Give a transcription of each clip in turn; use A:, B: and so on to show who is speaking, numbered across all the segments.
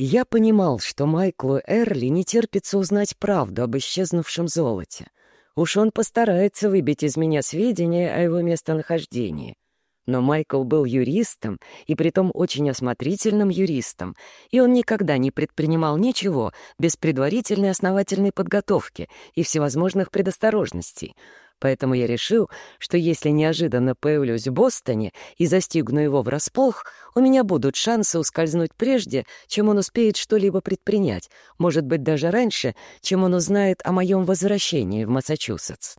A: Я понимал, что Майклу Эрли не терпится узнать правду об исчезнувшем золоте. Уж он постарается выбить из меня сведения о его местонахождении. Но Майкл был юристом, и притом очень осмотрительным юристом, и он никогда не предпринимал ничего без предварительной основательной подготовки и всевозможных предосторожностей — Поэтому я решил, что если неожиданно появлюсь в Бостоне и застигну его врасплох, у меня будут шансы ускользнуть прежде, чем он успеет что-либо предпринять, может быть, даже раньше, чем он узнает о моем возвращении в Массачусетс.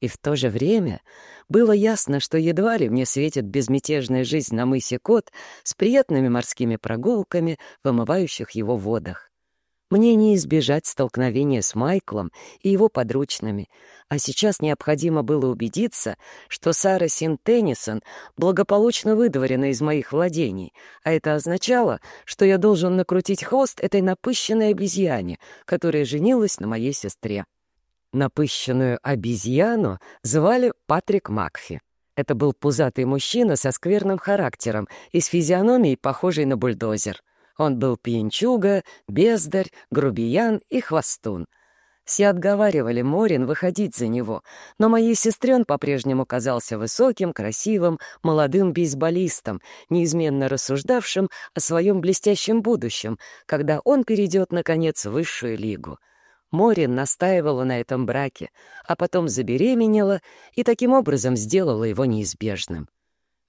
A: И в то же время было ясно, что едва ли мне светит безмятежная жизнь на мысе Кот с приятными морскими прогулками в омывающих его водах. Мне не избежать столкновения с Майклом и его подручными, а сейчас необходимо было убедиться, что Сара Син Теннисон благополучно выдворена из моих владений, а это означало, что я должен накрутить хвост этой напыщенной обезьяне, которая женилась на моей сестре. Напыщенную обезьяну звали Патрик Макфи. Это был пузатый мужчина со скверным характером и с физиономией, похожей на бульдозер — он был пьянчуга, бездарь, грубиян и хвостун. Все отговаривали Морин выходить за него, но моей сестре он по-прежнему казался высоким, красивым, молодым бейсболистом, неизменно рассуждавшим о своем блестящем будущем, когда он перейдет, наконец, в высшую лигу. Морин настаивала на этом браке, а потом забеременела и таким образом сделала его неизбежным.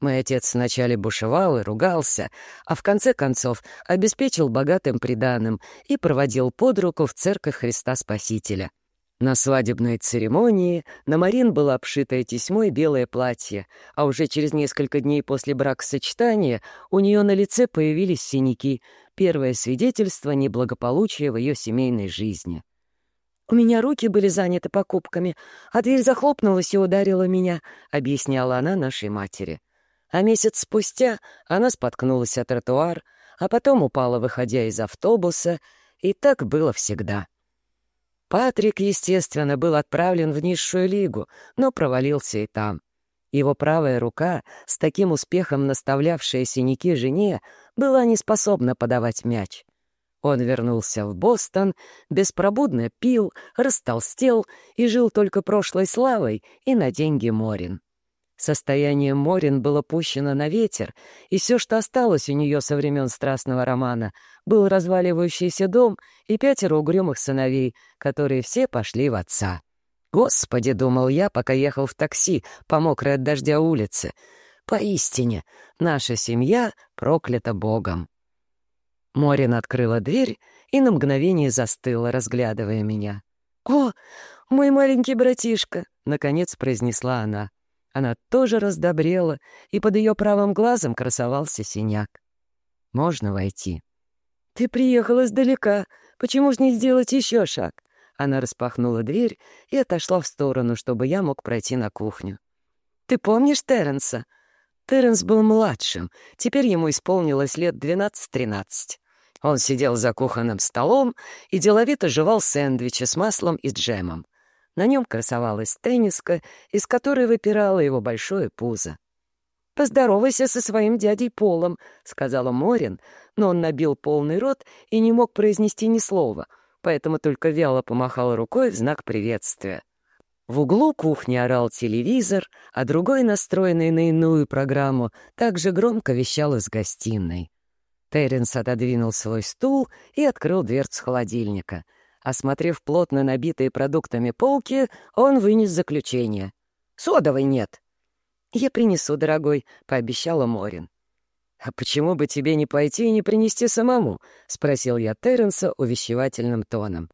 A: Мой отец вначале бушевал и ругался, а в конце концов обеспечил богатым приданым и проводил под руку в церковь Христа Спасителя. На свадебной церемонии на Марин было обшитое тесьмой белое платье, а уже через несколько дней после бракосочетания у нее на лице появились синяки, первое свидетельство неблагополучия в ее семейной жизни. «У меня руки были заняты покупками, а дверь захлопнулась и ударила меня», — объясняла она нашей матери. А месяц спустя она споткнулась о тротуар, а потом упала, выходя из автобуса, и так было всегда. Патрик, естественно, был отправлен в низшую лигу, но провалился и там. Его правая рука, с таким успехом наставлявшая синяки жене, была не способна подавать мяч. Он вернулся в Бостон, беспробудно пил, растолстел и жил только прошлой славой и на деньги Морин. Состояние Морин было пущено на ветер, и все, что осталось у нее со времен страстного романа, был разваливающийся дом и пятеро угрюмых сыновей, которые все пошли в отца. «Господи!» — думал я, пока ехал в такси по мокрой от дождя улице. «Поистине, наша семья проклята Богом». Морин открыла дверь и на мгновение застыла, разглядывая меня. «О, мой маленький братишка!» — наконец произнесла она. Она тоже раздобрела, и под ее правым глазом красовался синяк. «Можно войти?» «Ты приехала издалека. Почему ж не сделать еще шаг?» Она распахнула дверь и отошла в сторону, чтобы я мог пройти на кухню. «Ты помнишь Терренса?» Терренс был младшим, теперь ему исполнилось лет 12-13. Он сидел за кухонным столом и деловито жевал сэндвичи с маслом и джемом. На нем красовалась тенниска, из которой выпирало его большое пузо. «Поздоровайся со своим дядей Полом», — сказала Морин, но он набил полный рот и не мог произнести ни слова, поэтому только вяло помахал рукой в знак приветствия. В углу кухни орал телевизор, а другой, настроенный на иную программу, также громко вещал из гостиной. Терренс отодвинул свой стул и открыл дверцу холодильника — Осмотрев плотно набитые продуктами полки, он вынес заключение. «Содовой нет». «Я принесу, дорогой», — пообещала Морин. «А почему бы тебе не пойти и не принести самому?» — спросил я Терренса увещевательным тоном.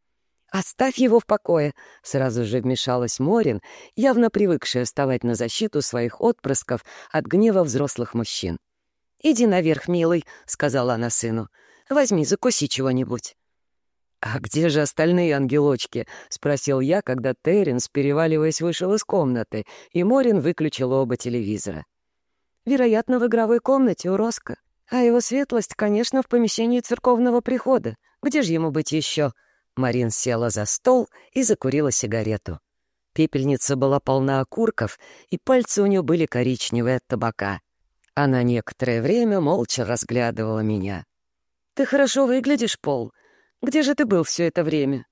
A: «Оставь его в покое», — сразу же вмешалась Морин, явно привыкшая вставать на защиту своих отпрысков от гнева взрослых мужчин. «Иди наверх, милый», — сказала она сыну. «Возьми, закуси чего-нибудь». «А где же остальные ангелочки?» — спросил я, когда Терренс, переваливаясь, вышел из комнаты, и Морин выключил оба телевизора. «Вероятно, в игровой комнате у Роско. А его светлость, конечно, в помещении церковного прихода. Где же ему быть еще?» Марин села за стол и закурила сигарету. Пепельница была полна окурков, и пальцы у нее были коричневые от табака. Она некоторое время молча разглядывала меня. «Ты хорошо выглядишь, Пол. Где же ты был все это время?»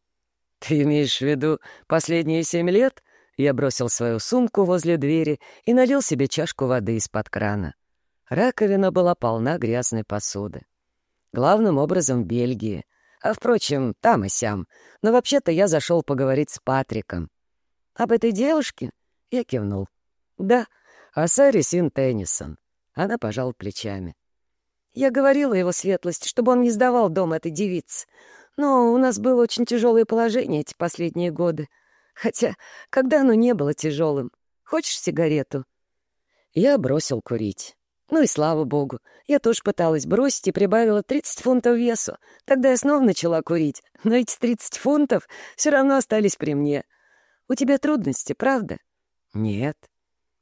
A: «Ты имеешь в виду последние семь лет?» Я бросил свою сумку возле двери и налил себе чашку воды из-под крана. Раковина была полна грязной посуды. Главным образом в Бельгии. А, впрочем, там и сям. Но вообще-то я зашел поговорить с Патриком. «Об этой девушке?» Я кивнул. «Да, о Саре Син Теннисон». Она пожала плечами. «Я говорила его светлости, чтобы он не сдавал дом этой девицы. Но у нас было очень тяжелое положение эти последние годы. Хотя, когда оно не было тяжелым? Хочешь сигарету?» Я бросил курить. Ну и слава богу. Я тоже пыталась бросить и прибавила 30 фунтов весу. Тогда я снова начала курить. Но эти 30 фунтов все равно остались при мне. У тебя трудности, правда? Нет.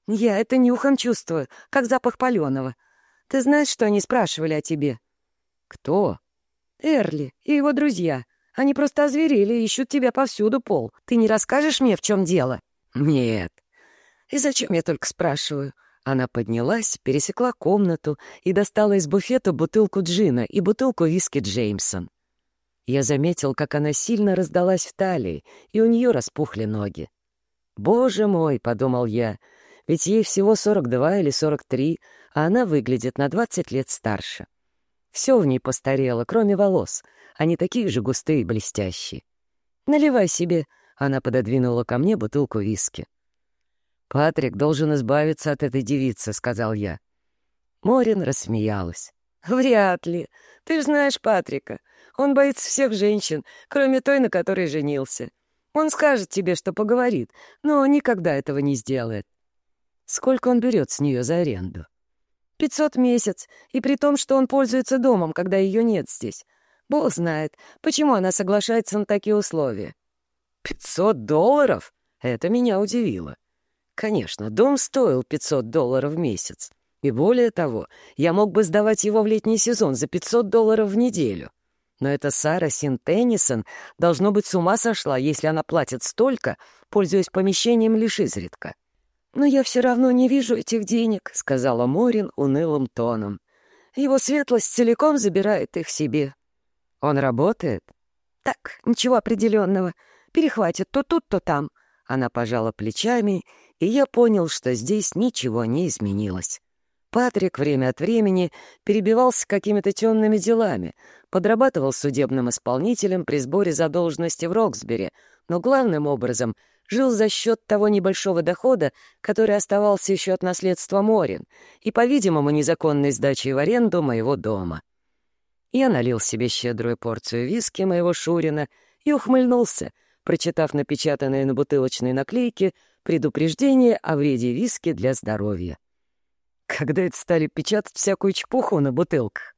A: Я это нюхом чувствую, как запах паленого. Ты знаешь, что они спрашивали о тебе? Кто? Эрли и его друзья. Они просто озверели и ищут тебя повсюду, Пол. Ты не расскажешь мне, в чем дело? Нет. И зачем я только спрашиваю? Она поднялась, пересекла комнату и достала из буфета бутылку джина и бутылку виски Джеймсон. Я заметил, как она сильно раздалась в талии, и у нее распухли ноги. «Боже мой!» — подумал я, — ведь ей всего 42 или 43, а она выглядит на 20 лет старше. Все в ней постарело, кроме волос. Они такие же густые и блестящие. «Наливай себе», — она пододвинула ко мне бутылку виски. «Патрик должен избавиться от этой девицы», — сказал я. Морин рассмеялась. «Вряд ли. Ты же знаешь Патрика. Он боится всех женщин, кроме той, на которой женился. Он скажет тебе, что поговорит, но никогда этого не сделает. Сколько он берет с нее за аренду? Пятьсот месяц, и при том, что он пользуется домом, когда ее нет здесь. Бог знает, почему она соглашается на такие условия. Пятьсот долларов? Это меня удивило. Конечно, дом стоил 500 долларов в месяц. И более того, я мог бы сдавать его в летний сезон за 500 долларов в неделю. Но эта Сара Син Теннисон должно быть с ума сошла, если она платит столько, пользуясь помещением лишь изредка. «Но я все равно не вижу этих денег», — сказала Морин унылым тоном. «Его светлость целиком забирает их себе». «Он работает?» «Так, ничего определенного. Перехватит то тут, то там». Она пожала плечами и я понял, что здесь ничего не изменилось. Патрик время от времени перебивался какими-то темными делами, подрабатывал судебным исполнителем при сборе задолженности в Роксбери, но главным образом жил за счет того небольшого дохода, который оставался еще от наследства Морин и, по-видимому, незаконной сдачи в аренду моего дома. Я налил себе щедрую порцию виски моего Шурина и ухмыльнулся, прочитав напечатанные на бутылочной наклейке предупреждение о вреде виски для здоровья. Когда это стали печатать всякую чепуху на бутылках?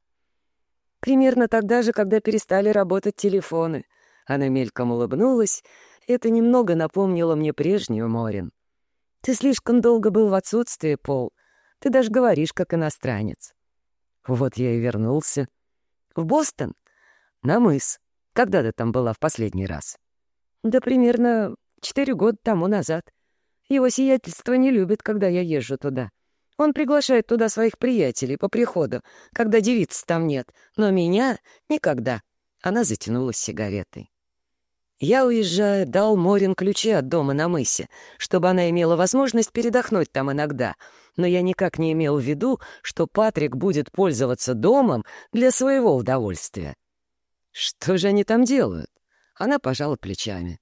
A: Примерно тогда же, когда перестали работать телефоны. Она мельком улыбнулась. Это немного напомнило мне прежнюю Морин. Ты слишком долго был в отсутствии, Пол. Ты даже говоришь, как иностранец. Вот я и вернулся. В Бостон? На мыс. Когда ты там была в последний раз? Да примерно четыре года тому назад. Его сиятельство не любит, когда я езжу туда. Он приглашает туда своих приятелей по приходу, когда девиц там нет, но меня — никогда. Она затянулась сигаретой. Я, уезжая, дал Морин ключи от дома на мысе, чтобы она имела возможность передохнуть там иногда, но я никак не имел в виду, что Патрик будет пользоваться домом для своего удовольствия. Что же они там делают? Она пожала плечами.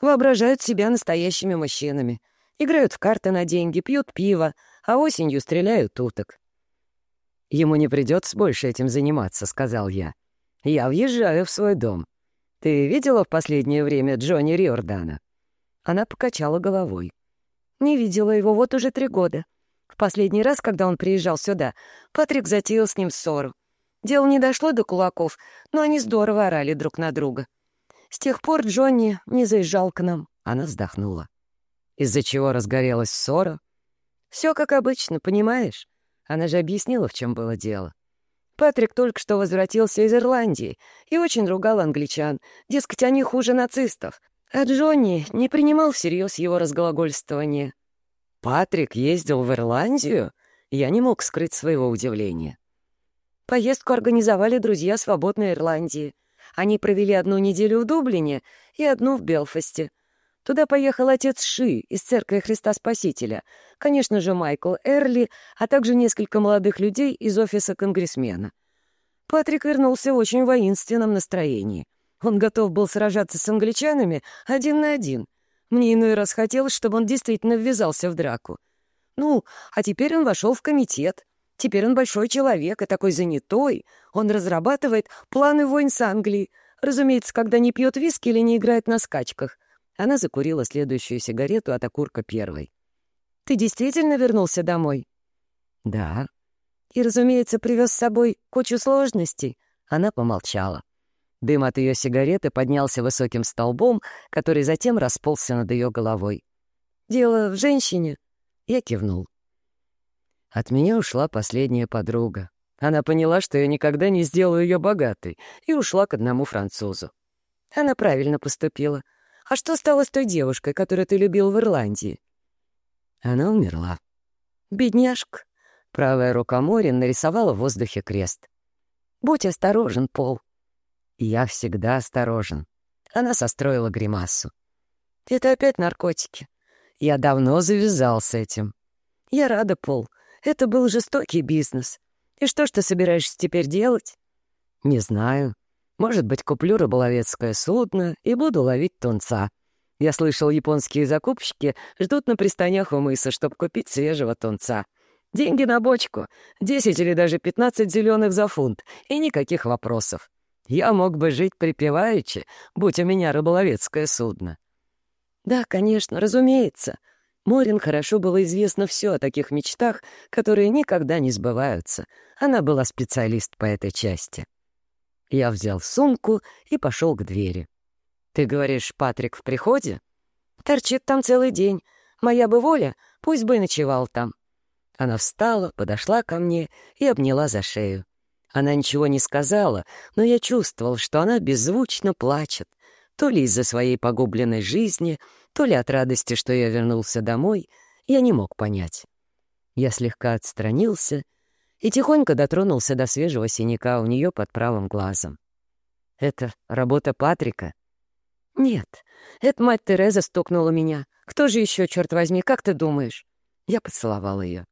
A: Воображают себя настоящими мужчинами. Играют в карты на деньги, пьют пиво, а осенью стреляют уток. «Ему не придется больше этим заниматься», — сказал я. «Я въезжаю в свой дом. Ты видела в последнее время Джонни Риордана?» Она покачала головой. «Не видела его вот уже три года. В последний раз, когда он приезжал сюда, Патрик затеял с ним ссору. Дело не дошло до кулаков, но они здорово орали друг на друга. С тех пор Джонни не заезжал к нам. Она вздохнула. Из-за чего разгорелась ссора? Все как обычно, понимаешь? Она же объяснила, в чем было дело. Патрик только что возвратился из Ирландии и очень ругал англичан. Дескать, они хуже нацистов. А Джонни не принимал всерьез его разглагольствование. «Патрик ездил в Ирландию?» Я не мог скрыть своего удивления. Поездку организовали друзья Свободной Ирландии. Они провели одну неделю в Дублине и одну в Белфасте. Туда поехал отец Ши из Церкви Христа Спасителя, конечно же, Майкл Эрли, а также несколько молодых людей из офиса конгрессмена. Патрик вернулся в очень воинственном настроении. Он готов был сражаться с англичанами один на один. Мне иной раз хотелось, чтобы он действительно ввязался в драку. Ну, а теперь он вошел в комитет. Теперь он большой человек и такой занятой. Он разрабатывает планы войн с Англией. Разумеется, когда не пьет виски или не играет на скачках. Она закурила следующую сигарету от окурка первой. «Ты действительно вернулся домой?» «Да». «И, разумеется, привез с собой кучу сложностей?» Она помолчала. Дым от ее сигареты поднялся высоким столбом, который затем расползся над ее головой. «Дело в женщине?» Я кивнул. От меня ушла последняя подруга. Она поняла, что я никогда не сделаю ее богатой, и ушла к одному французу. Она правильно поступила — а что стало с той девушкой, которую ты любил в Ирландии?» Она умерла. «Бедняжка!» Правая рука Морин нарисовала в воздухе крест. «Будь осторожен, Пол». «Я всегда осторожен». Она состроила гримасу. «Это опять наркотики. Я давно завязал с этим». «Я рада, Пол. Это был жестокий бизнес. И что ж ты собираешься теперь делать?» «Не знаю. Может быть, куплю рыболовецкое судно и буду ловить тунца. Я слышал, японские закупщики ждут на пристанях у мыса, чтобы купить свежего тунца. Деньги на бочку, 10 или даже 15 зеленых за фунт, и никаких вопросов. Я мог бы жить припеваючи, будь у меня рыболовецкое судно. Да, конечно, разумеется. Морин хорошо было известно все о таких мечтах, которые никогда не сбываются. Она была специалист по этой части. Я взял сумку и пошел к двери. «Ты говоришь, Патрик в приходе?» «Торчит там целый день. Моя бы воля, пусть бы и ночевал там». Она встала, подошла ко мне и обняла за шею. Она ничего не сказала, но я чувствовал, что она беззвучно плачет, то ли из-за своей погубленной жизни, то ли от радости, что я вернулся домой, я не мог понять. Я слегка отстранился — и тихонько дотронулся до свежего синяка у нее под правым глазом. «Это работа Патрика?» «Нет, это мать Тереза стукнула меня. Кто же еще, черт возьми, как ты думаешь?» Я поцеловал ее.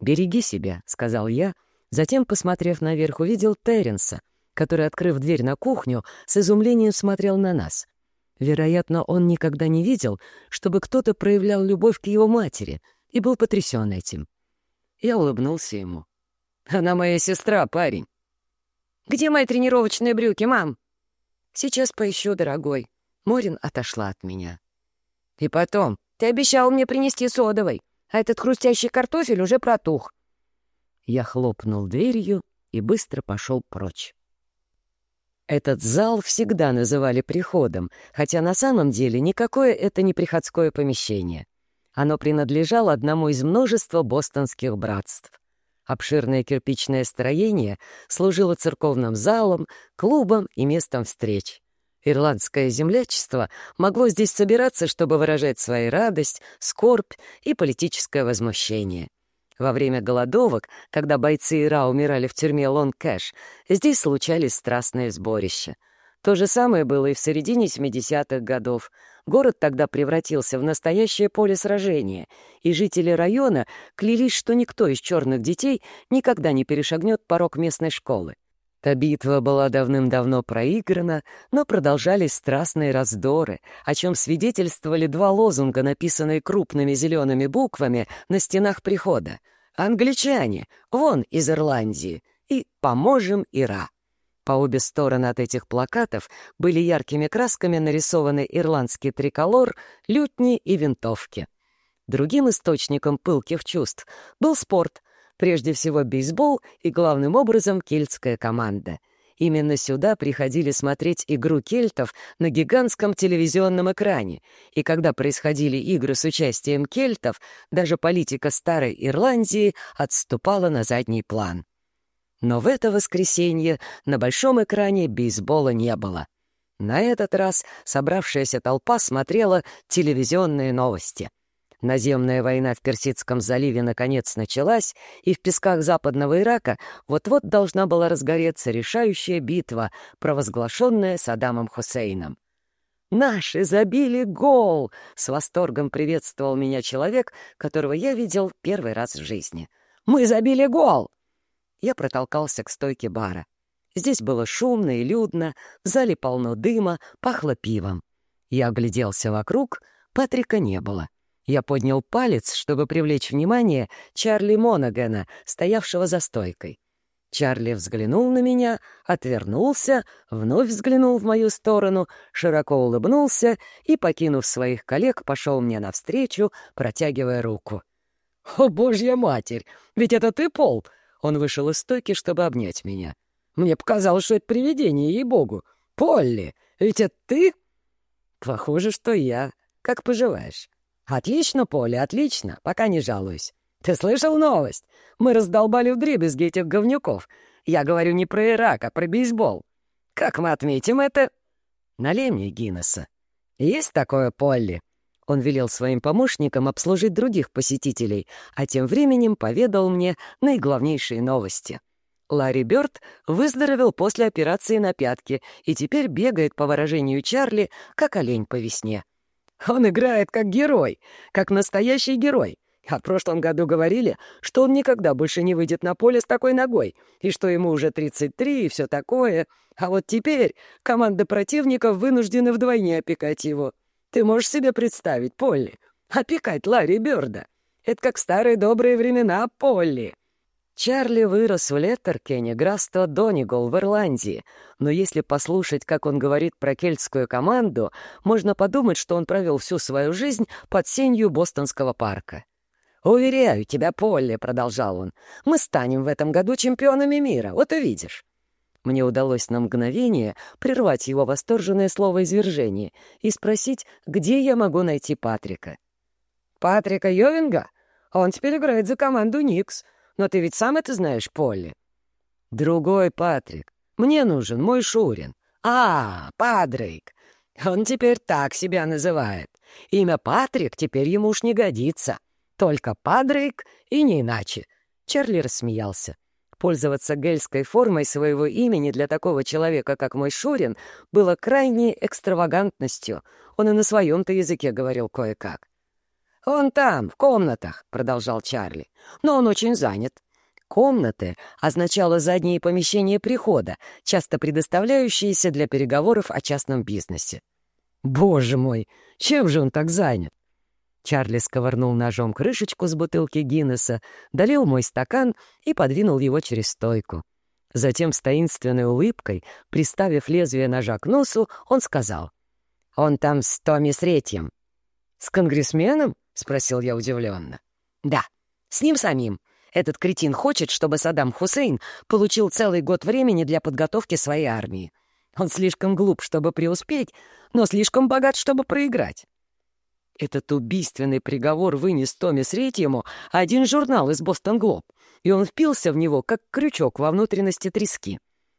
A: «Береги себя», — сказал я, затем, посмотрев наверх, увидел Терренса, который, открыв дверь на кухню, с изумлением смотрел на нас. Вероятно, он никогда не видел, чтобы кто-то проявлял любовь к его матери, и был потрясен этим. Я улыбнулся ему. Она моя сестра, парень. Где мои тренировочные брюки, мам? Сейчас поищу, дорогой. Морин отошла от меня. И потом, ты обещал мне принести содовой, а этот хрустящий картофель уже протух. Я хлопнул дверью и быстро пошел прочь. Этот зал всегда называли приходом, хотя на самом деле никакое это не приходское помещение. Оно принадлежало одному из множества бостонских братств. Обширное кирпичное строение служило церковным залом, клубом и местом встреч. Ирландское землячество могло здесь собираться, чтобы выражать свою радость, скорбь и политическое возмущение. Во время голодовок, когда бойцы Ира умирали в тюрьме Лонг-Кэш, здесь случались страстные сборища. То же самое было и в середине 70-х годов, Город тогда превратился в настоящее поле сражения, и жители района клялись, что никто из черных детей никогда не перешагнет порог местной школы. Та битва была давным-давно проиграна, но продолжались страстные раздоры, о чем свидетельствовали два лозунга, написанные крупными зелеными буквами на стенах прихода. «Англичане! Вон из Ирландии!» и «Поможем Ира!» По обе стороны от этих плакатов были яркими красками нарисованы ирландский триколор, лютни и винтовки. Другим источником пылких чувств был спорт, прежде всего бейсбол и, главным образом, кельтская команда. Именно сюда приходили смотреть игру кельтов на гигантском телевизионном экране, и когда происходили игры с участием кельтов, даже политика Старой Ирландии отступала на задний план. Но в это воскресенье на большом экране бейсбола не было. На этот раз собравшаяся толпа смотрела телевизионные новости. Наземная война в Персидском заливе наконец началась, и в песках западного Ирака вот-вот должна была разгореться решающая битва, провозглашенная Саддамом Хусейном. «Наши забили гол!» — с восторгом приветствовал меня человек, которого я видел первый раз в жизни. «Мы забили гол!» Я протолкался к стойке бара. Здесь было шумно и людно, в зале полно дыма, пахло пивом. Я огляделся вокруг, Патрика не было. Я поднял палец, чтобы привлечь внимание Чарли Монагана, стоявшего за стойкой. Чарли взглянул на меня, отвернулся, вновь взглянул в мою сторону, широко улыбнулся и, покинув своих коллег, пошел мне навстречу, протягивая руку. «О, божья матерь! Ведь это ты, Пол!» Он вышел из стойки, чтобы обнять меня. «Мне показалось, что это привидение, ей-богу! Полли, ведь это ты?» «Похоже, что я. Как поживаешь?» «Отлично, Полли, отлично, пока не жалуюсь. Ты слышал новость? Мы раздолбали вдребезги этих говнюков. Я говорю не про Ирак, а про бейсбол. Как мы отметим это? Налей мне Гиннесса. Есть такое, Полли?» Он велел своим помощникам обслужить других посетителей, а тем временем поведал мне наиглавнейшие новости. Ларри Бёрд выздоровел после операции на пятке и теперь бегает, по выражению Чарли, как олень по весне. Он играет как герой, как настоящий герой. А в прошлом году говорили, что он никогда больше не выйдет на поле с такой ногой, и что ему уже 33 и все такое. А вот теперь команда противников вынуждены вдвойне опекать его. Ты можешь себе представить, Полли? Опекать Ларри Бёрда. Это как старые добрые времена, Полли. Чарли вырос в Леттеркене, графство Донигол в Ирландии, но если послушать, как он говорит про кельтскую команду, можно подумать, что он провел всю свою жизнь под сенью Бостонского парка. «Уверяю тебя, Полли», — продолжал он, — «мы станем в этом году чемпионами мира, вот увидишь». Мне удалось на мгновение прервать его восторженное слово извержения и спросить, где я могу найти Патрика. «Патрика Йовинга? Он теперь играет за команду Никс. Но ты ведь сам это знаешь, Полли?» «Другой Патрик. Мне нужен мой Шурин». «А, Падрейк. Он теперь так себя называет. Имя Патрик теперь ему уж не годится». Только Падрейк и не иначе. Чарли рассмеялся. Пользоваться гельской формой своего имени для такого человека, как мой Шурин, было крайней экстравагантностью. Он и на своем-то языке говорил кое-как. «Он там, в комнатах», — продолжал Чарли. «Но он очень занят. Комнаты означало задние помещения прихода, часто предоставляющиеся для переговоров о частном бизнесе. Боже мой, чем же он так занят? Чарли сковырнул ножом крышечку с бутылки Гиннесса, долил мой стакан и подвинул его через стойку. Затем с таинственной улыбкой, приставив лезвие ножа к носу, он сказал. «Он там с Томми Сретьем». «С конгрессменом?» — спросил я удивленно. «Да, с ним самим. Этот кретин хочет, чтобы Саддам Хусейн получил целый год времени для подготовки своей армии. Он слишком глуп, чтобы преуспеть, но слишком богат, чтобы проиграть. Этот убийственный приговор вынес Томми Сретьему один журнал из «Бостон Глоб», и он впился в него, как крючок во внутренности трески.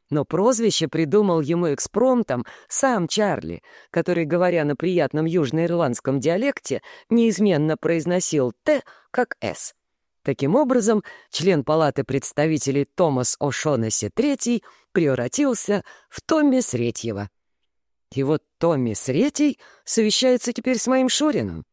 A: Но прозвище придумал ему экспромтом сам Чарли, который, говоря на приятном южноирландском диалекте, неизменно произносил «Т» как «С». Таким образом, член Палаты представителей Томас О'Шонесси III превратился в Томми Сретьева. И вот Томми Сретий совещается теперь с моим Шурином.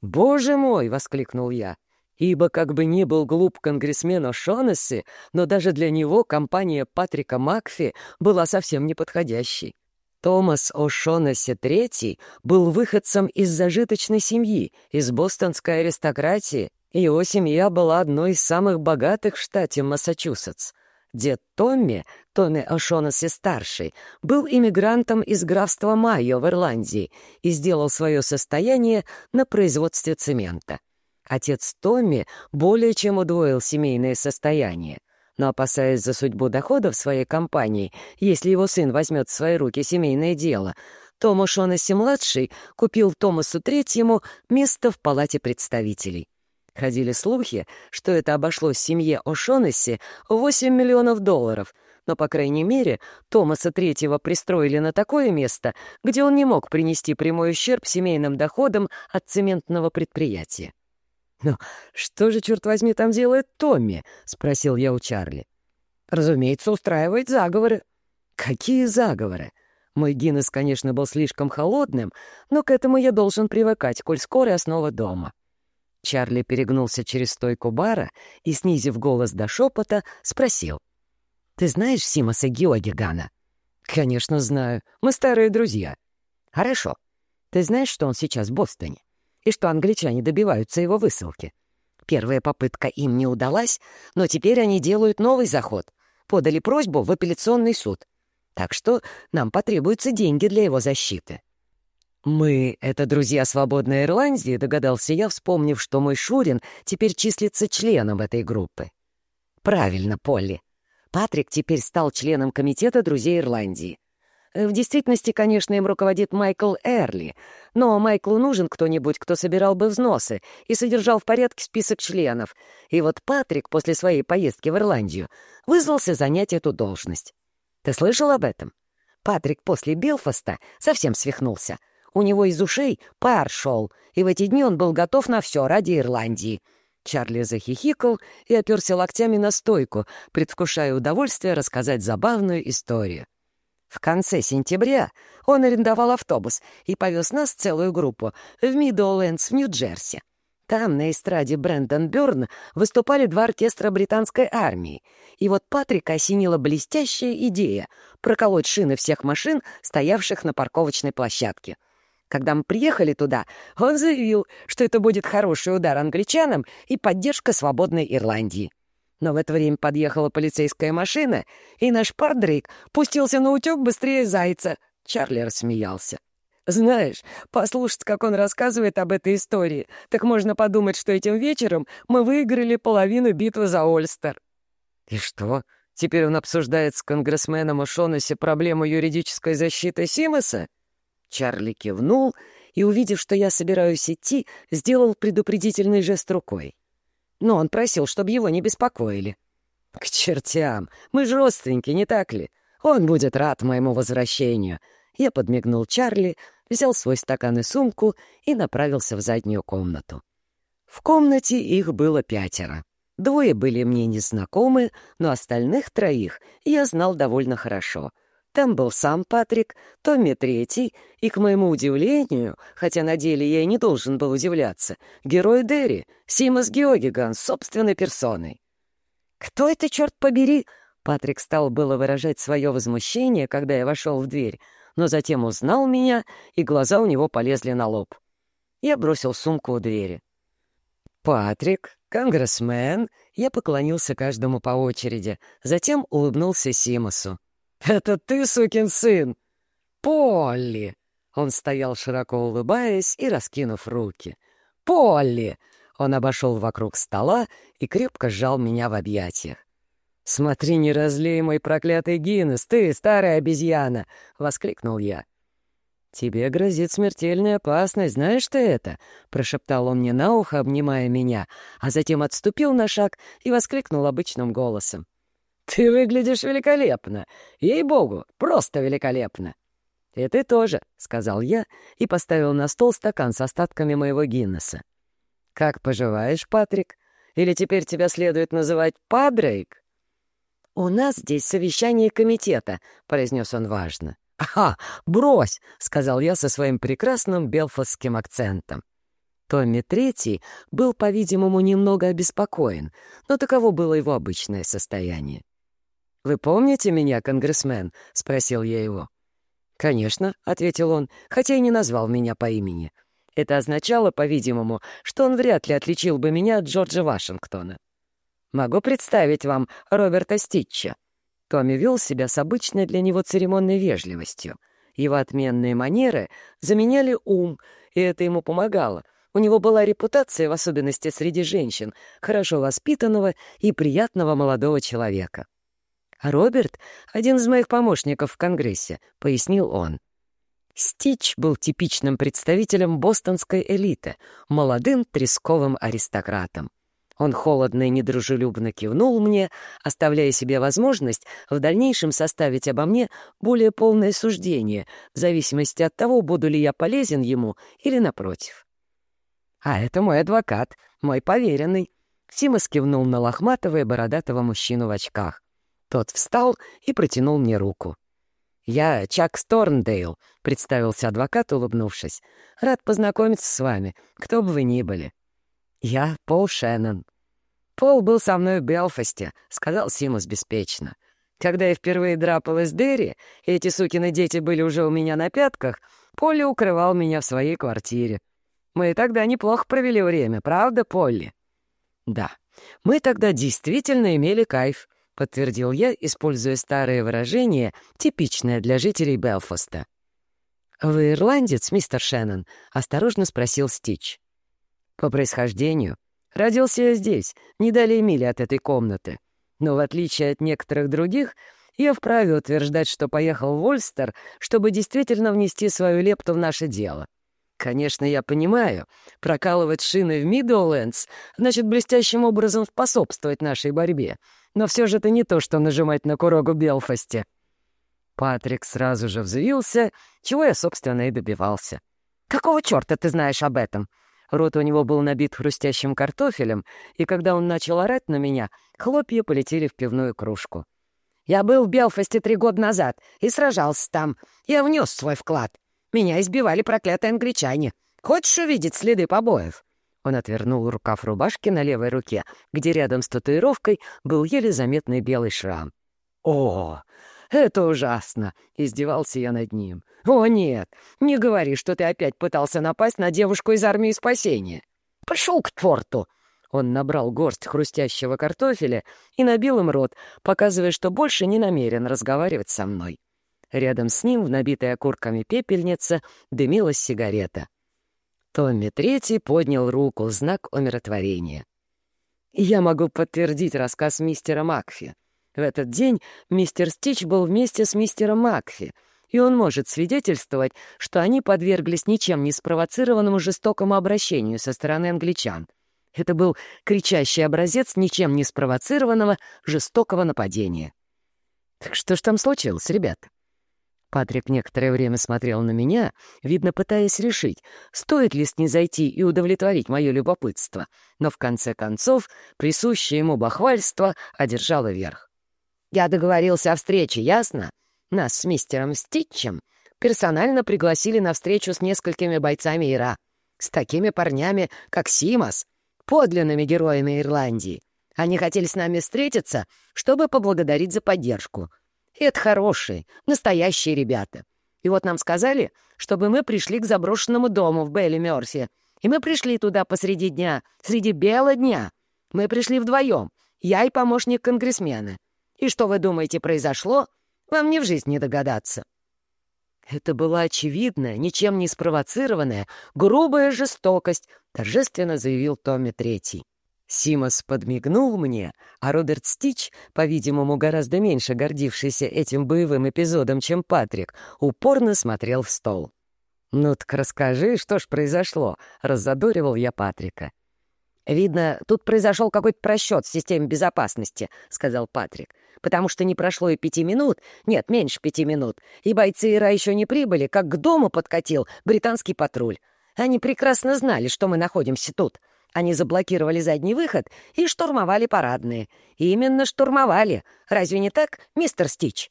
A: «Боже мой!» — воскликнул я. Ибо как бы ни был глуп конгрессмен О'Шонесси, но даже для него компания Патрика Макфи была совсем неподходящей. Томас О'Шонесси III был выходцем из зажиточной семьи, из бостонской аристократии, и его семья была одной из самых богатых в штате Массачусетс. Дед Томми, Томми О'Шонесси-старший, был иммигрантом из графства Майо в Ирландии и сделал свое состояние на производстве цемента. Отец Томми более чем удвоил семейное состояние, но, опасаясь за судьбу доходов своей компании, если его сын возьмет в свои руки семейное дело, Том О'Шонесси-младший купил Томасу Третьему место в Палате представителей. Ходили слухи, что это обошлось семье О'Шонесси 8 миллионов долларов, но, по крайней мере, Томаса Третьего пристроили на такое место, где он не мог принести прямой ущерб семейным доходам от цементного предприятия. «Ну, что же, черт возьми, там делает Томми?» — спросил я у Чарли. «Разумеется, устраивает заговоры». «Какие заговоры?» Мой Гиннес, конечно, был слишком холодным, но к этому я должен привыкать, коль скоро я снова дома. Чарли перегнулся через стойку бара и, снизив голос до шепота, спросил. «Ты знаешь Симаса Геогигана?» «Конечно, знаю. Мы старые друзья». «Хорошо. Ты знаешь, что он сейчас в Бостоне? И что англичане добиваются его высылки? Первая попытка им не удалась, но теперь они делают новый заход. Подали просьбу в апелляционный суд. Так что нам потребуются деньги для его защиты». «Мы — это друзья Свободной Ирландии», — догадался я, вспомнив, что мой Шурин теперь числится членом этой группы. «Правильно, Полли. Патрик теперь стал членом Комитета друзей Ирландии. В действительности, конечно, им руководит Майкл Эрли, но Майклу нужен кто-нибудь, кто собирал бы взносы и содержал в порядке список членов. И вот Патрик после своей поездки в Ирландию вызвался занять эту должность. Ты слышал об этом? Патрик после Белфаста совсем свихнулся. У него из ушей пар шел, и в эти дни он был готов на все ради Ирландии. Чарли захихикал и оперся локтями на стойку, предвкушая удовольствие рассказать забавную историю. В конце сентября он арендовал автобус и повез нас целую группу в Мидоулендс в Нью-Джерси. Там на эстраде Брэндон Бёрн выступали два оркестра британской армии. И вот Патрика осенила блестящая идея проколоть шины всех машин, стоявших на парковочной площадке. Когда мы приехали туда, он заявил, что это будет хороший удар англичанам и поддержка свободной Ирландии. Но в это время подъехала полицейская машина, и наш Пардрейк пустился на утек быстрее зайца. Чарли рассмеялся. Знаешь, послушать, как он рассказывает об этой истории, так можно подумать, что этим вечером мы выиграли половину битвы за Ольстер. И что, теперь он обсуждает с конгрессменом Ошонаси проблему юридической защиты Симоса? Чарли кивнул и, увидев, что я собираюсь идти, сделал предупредительный жест рукой. Но он просил, чтобы его не беспокоили. «К чертям! Мы же родственники, не так ли? Он будет рад моему возвращению», я подмигнул Чарли, взял свой стакан и сумку и направился в заднюю комнату. В комнате их было пятеро. Двое были мне незнакомы, но остальных троих я знал довольно хорошо. Там был сам Патрик, Томми Третий и, к моему удивлению, хотя на деле я и не должен был удивляться, герой Дерри, Симас Геогиган, собственной персоной. «Кто это, черт побери?» Патрик стал было выражать свое возмущение, когда я вошел в дверь, но затем узнал меня, и глаза у него полезли на лоб. Я бросил сумку у двери. «Патрик, конгрессмен», я поклонился каждому по очереди, затем улыбнулся Симосу. «Это ты, сукин сын?» «Полли!» Он стоял, широко улыбаясь и раскинув руки. «Полли!» Он обошел вокруг стола и крепко сжал меня в объятиях. «Смотри, не разлей мой проклятый Гиннес, ты, старая обезьяна!» — воскликнул я. «Тебе грозит смертельная опасность, знаешь ты это?» — прошептал он мне на ухо, обнимая меня, а затем отступил на шаг и воскликнул обычным голосом. «Ты выглядишь великолепно! Ей-богу, просто великолепно!» «И ты тоже», — сказал я и поставил на стол стакан с остатками моего Гиннеса. «Как поживаешь, Патрик? Или теперь тебя следует называть Падрейк?» «У нас здесь совещание комитета», — произнес он важно. «Ага, брось!» — сказал я со своим прекрасным белфасским акцентом. Томми Третий был, по-видимому, немного обеспокоен, но таково было его обычное состояние. «Вы помните меня, конгрессмен?» — спросил я его. «Конечно», — ответил он, хотя и не назвал меня по имени. Это означало, по-видимому, что он вряд ли отличил бы меня от Джорджа Вашингтона. Могу представить вам Роберта Ститча». Томми вел себя с обычной для него церемонной вежливостью. Его отменные манеры заменяли ум, и это ему помогало. У него была репутация, в особенности среди женщин, хорошо воспитанного и приятного молодого человека. «А Роберт — один из моих помощников в Конгрессе», — пояснил он. Стич был типичным представителем бостонской элиты, молодым тресковым аристократом. Он холодно и недружелюбно кивнул мне, оставляя себе возможность в дальнейшем составить обо мне более полное суждение, в зависимости от того, буду ли я полезен ему или напротив. «А это мой адвокат, мой поверенный». Симас кивнул на лохматого и бородатого мужчину в очках. Тот встал и протянул мне руку. «Я Чак Сторндейл», — представился адвокат, улыбнувшись. «Рад познакомиться с вами, кто бы вы ни были». «Я Пол Шеннон». «Пол был со мной в Белфасте», — сказал Симус беспечно. «Когда я впервые драпал из Дерри, эти сукины дети были уже у меня на пятках, Полли укрывал меня в своей квартире. Мы тогда неплохо провели время, правда, Полли?» «Да, мы тогда действительно имели кайф», — подтвердил я, используя старое выражение, типичное для жителей Белфаста. «Вы ирландец, мистер Шеннон?» — осторожно спросил Стич. «По происхождению. Родился я здесь, не далее мили от этой комнаты. Но в отличие от некоторых других, я вправе утверждать, что поехал в Ольстер, чтобы действительно внести свою лепту в наше дело. Конечно, я понимаю, прокалывать шины в Мидоулендс значит блестящим образом способствовать нашей борьбе, но все же это не то, что нажимать на курок в Белфасте. Патрик сразу же взвился, чего я, собственно, и добивался. «Какого черта ты знаешь об этом?» Рот у него был набит хрустящим картофелем, и когда он начал орать на меня, хлопья полетели в пивную кружку. «Я был в Белфасте три года назад и сражался там. Я внес свой вклад. Меня избивали проклятые англичане. Хочешь увидеть следы побоев?» Он отвернул рукав рубашки на левой руке, где рядом с татуировкой был еле заметный белый шрам. «О, это ужасно!» — издевался я над ним. «О, нет, не говори, что ты опять пытался напасть на девушку из армии спасения. Пошел к черту!» Он набрал горсть хрустящего картофеля и набил им рот, показывая, что больше не намерен разговаривать со мной. Рядом с ним, в набитой окурками пепельнице, дымилась сигарета. Томми Третий поднял руку, знак умиротворения. «Я могу подтвердить рассказ мистера Макфи. В этот день мистер Стич был вместе с мистером Макфи, и он может свидетельствовать, что они подверглись ничем не спровоцированному жестокому обращению со стороны англичан. Это был кричащий образец ничем не спровоцированного жестокого нападения. Так что ж там случилось, ребята? Патрик некоторое время смотрел на меня, видно, пытаясь решить, стоит ли снизойти и удовлетворить мое любопытство, но в конце концов присущее ему бахвальство одержало верх. «Я договорился о встрече, ясно? Нас с мистером Ститчем персонально пригласили на встречу с несколькими бойцами Ира, с такими парнями, как Симас, подлинными героями Ирландии. Они хотели с нами встретиться, чтобы поблагодарить за поддержку». Это хорошие, настоящие ребята. И вот нам сказали, чтобы мы пришли к заброшенному дому в Белли Мёрси. И мы пришли туда посреди дня, среди бела дня. Мы пришли вдвоем, я и помощник конгрессмена. И что вы думаете произошло? Вам не в жизнь не догадаться. Это была очевидная, ничем не спровоцированная, грубая жестокость, торжественно заявил Томми Третий. Симос подмигнул мне, а Роберт Стич, по-видимому, гораздо меньше гордившийся этим боевым эпизодом, чем Патрик, упорно смотрел в стол. «Ну так расскажи, что ж произошло?» — раззадоривал я Патрика. «Видно, тут произошел какой-то просчет в системе безопасности», — сказал Патрик. «Потому что не прошло и пяти минут, нет, меньше пяти минут, и бойцы Ира еще не прибыли, как к дому подкатил британский патруль. Они прекрасно знали, что мы находимся тут». Они заблокировали задний выход и штурмовали парадные. Именно штурмовали. Разве не так, мистер Стич?»